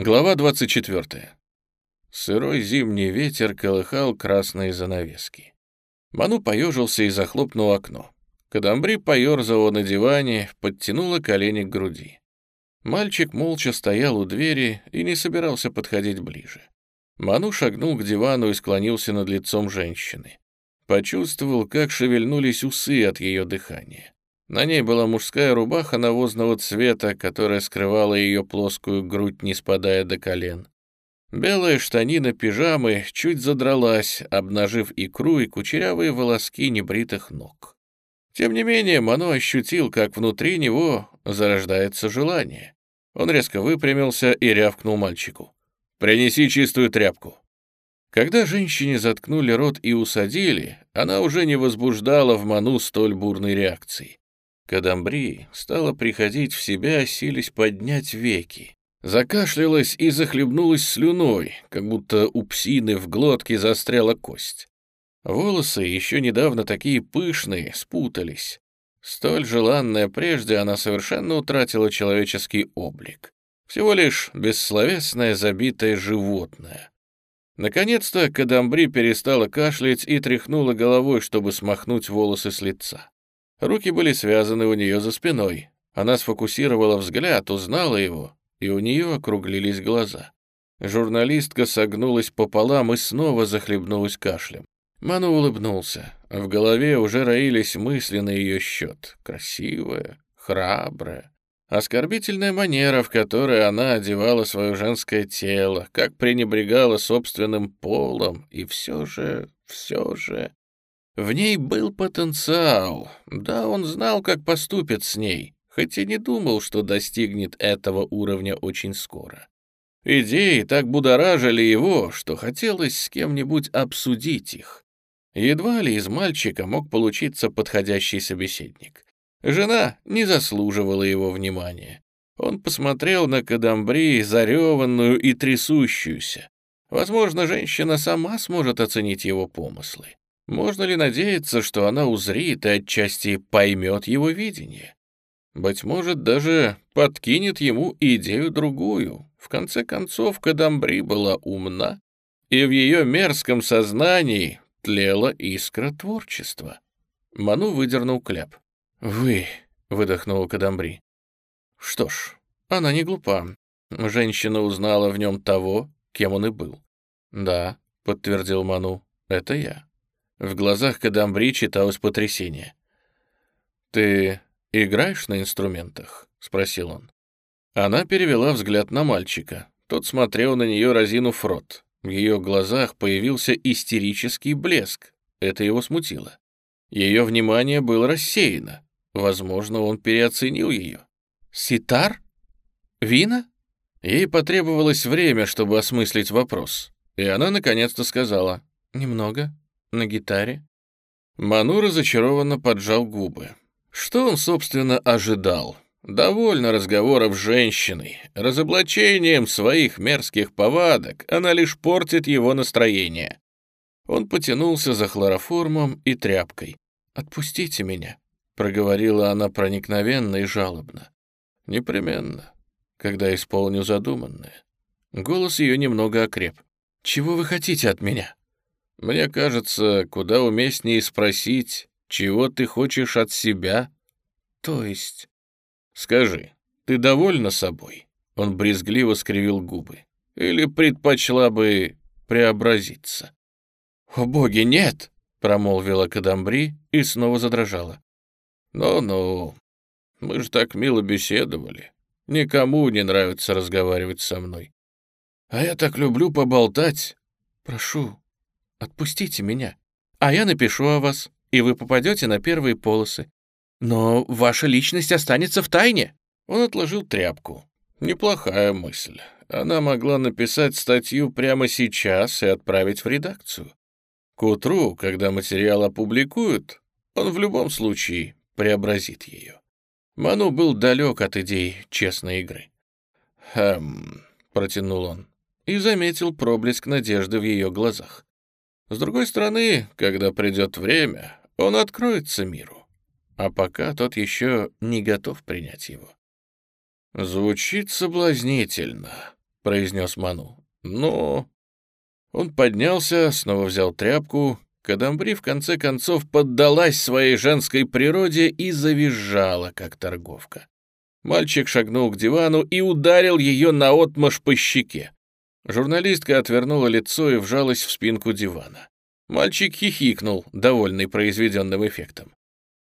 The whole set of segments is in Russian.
Глава 24. Сырой зимний ветер колыхал красные занавески. Ману поежился и захлопнул окно. Кадамбри поерзала на диване, подтянула колени к груди. Мальчик молча стоял у двери и не собирался подходить ближе. Ману шагнул к дивану и склонился над лицом женщины. Почувствовал, как шевельнулись усы от ее дыхания. На ней была мужская рубаха навозного цвета, которая скрывала ее плоскую грудь, не спадая до колен. Белая штанина пижамы чуть задралась, обнажив икру и кучерявые волоски небритых ног. Тем не менее, Мано ощутил, как внутри него зарождается желание. Он резко выпрямился и рявкнул мальчику. «Принеси чистую тряпку». Когда женщине заткнули рот и усадили, она уже не возбуждала в Ману столь бурной реакции. Кадамбри стала приходить в себя, сились поднять веки. Закашлялась и захлебнулась слюной, как будто у псины в глотке застряла кость. Волосы, еще недавно такие пышные, спутались. Столь желанная прежде, она совершенно утратила человеческий облик. Всего лишь бессловесное забитое животное. Наконец-то Кадамбри перестала кашлять и тряхнула головой, чтобы смахнуть волосы с лица. Руки были связаны у нее за спиной. Она сфокусировала взгляд, узнала его, и у нее округлились глаза. Журналистка согнулась пополам и снова захлебнулась кашлем. Ману улыбнулся. В голове уже роились мысли на ее счет. Красивая, храбрая. Оскорбительная манера, в которой она одевала свое женское тело, как пренебрегала собственным полом, и все же, все же... В ней был потенциал. Да, он знал, как поступит с ней, хоть и не думал, что достигнет этого уровня очень скоро. Идеи так будоражили его, что хотелось с кем-нибудь обсудить их. Едва ли из мальчика мог получиться подходящий собеседник. Жена не заслуживала его внимания. Он посмотрел на Кадамбри, зареванную и трясущуюся. Возможно, женщина сама сможет оценить его помыслы. Можно ли надеяться, что она узрит и отчасти поймет его видение? Быть может, даже подкинет ему идею другую. В конце концов, Кадамбри была умна, и в ее мерзком сознании тлела искра творчества. Ману выдернул кляп. «Вы», — выдохнула Кадамбри. Что ж, она не глупа. Женщина узнала в нем того, кем он и был. «Да», — подтвердил Ману, — «это я». В глазах Кадамбри читалось потрясение. «Ты играешь на инструментах?» — спросил он. Она перевела взгляд на мальчика. Тот смотрел на нее, разинув рот. В ее глазах появился истерический блеск. Это его смутило. Ее внимание было рассеяно. Возможно, он переоценил ее. «Ситар? Вина?» Ей потребовалось время, чтобы осмыслить вопрос. И она наконец-то сказала «Немного» на гитаре. Ману разочарованно поджал губы. Что он, собственно, ожидал? Довольно разговоров с женщиной. Разоблачением своих мерзких повадок она лишь портит его настроение. Он потянулся за хлороформом и тряпкой. «Отпустите меня», — проговорила она проникновенно и жалобно. «Непременно, когда исполню задуманное». Голос ее немного окреп. «Чего вы хотите от меня?» Мне кажется, куда уместнее спросить, чего ты хочешь от себя? То есть... Скажи, ты довольна собой? Он брезгливо скривил губы. Или предпочла бы преобразиться? «О боги, нет!» — промолвила Кадамбри и снова задрожала. «Ну-ну, мы же так мило беседовали. Никому не нравится разговаривать со мной. А я так люблю поболтать. Прошу, Отпустите меня, а я напишу о вас, и вы попадете на первые полосы. Но ваша личность останется в тайне». Он отложил тряпку. Неплохая мысль. Она могла написать статью прямо сейчас и отправить в редакцию. К утру, когда материал опубликуют, он в любом случае преобразит ее. Ману был далек от идей честной игры. «Хм...» — протянул он и заметил проблеск надежды в ее глазах. С другой стороны, когда придет время, он откроется миру, а пока тот еще не готов принять его. Звучит соблазнительно. — произнес Ману. «Но...» Он поднялся, снова взял тряпку. Кадамбри в конце концов поддалась своей женской природе и завизжала, как торговка. Мальчик шагнул к дивану и ударил ее наотмашь по щеке. Журналистка отвернула лицо и вжалась в спинку дивана. Мальчик хихикнул, довольный произведенным эффектом.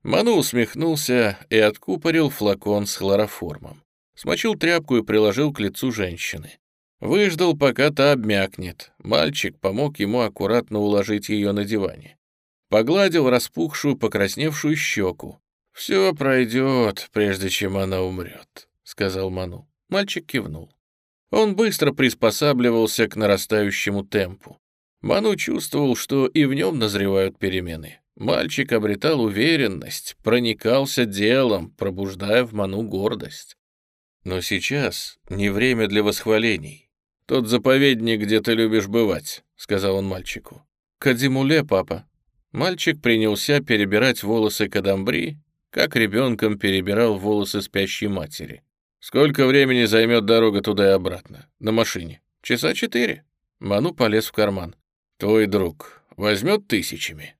Ману усмехнулся и откупорил флакон с хлороформом. Смочил тряпку и приложил к лицу женщины. Выждал, пока та обмякнет. Мальчик помог ему аккуратно уложить ее на диване. Погладил распухшую, покрасневшую щеку. «Все пройдет, прежде чем она умрет», — сказал Ману. Мальчик кивнул. Он быстро приспосабливался к нарастающему темпу. Ману чувствовал, что и в нем назревают перемены. Мальчик обретал уверенность, проникался делом, пробуждая в Ману гордость. Но сейчас не время для восхвалений. «Тот заповедник, где ты любишь бывать», — сказал он мальчику. «Кадимуле, папа». Мальчик принялся перебирать волосы Кадамбри, как ребенком перебирал волосы спящей матери. «Сколько времени займет дорога туда и обратно? На машине? Часа четыре?» Ману полез в карман. «Твой друг возьмет тысячами?»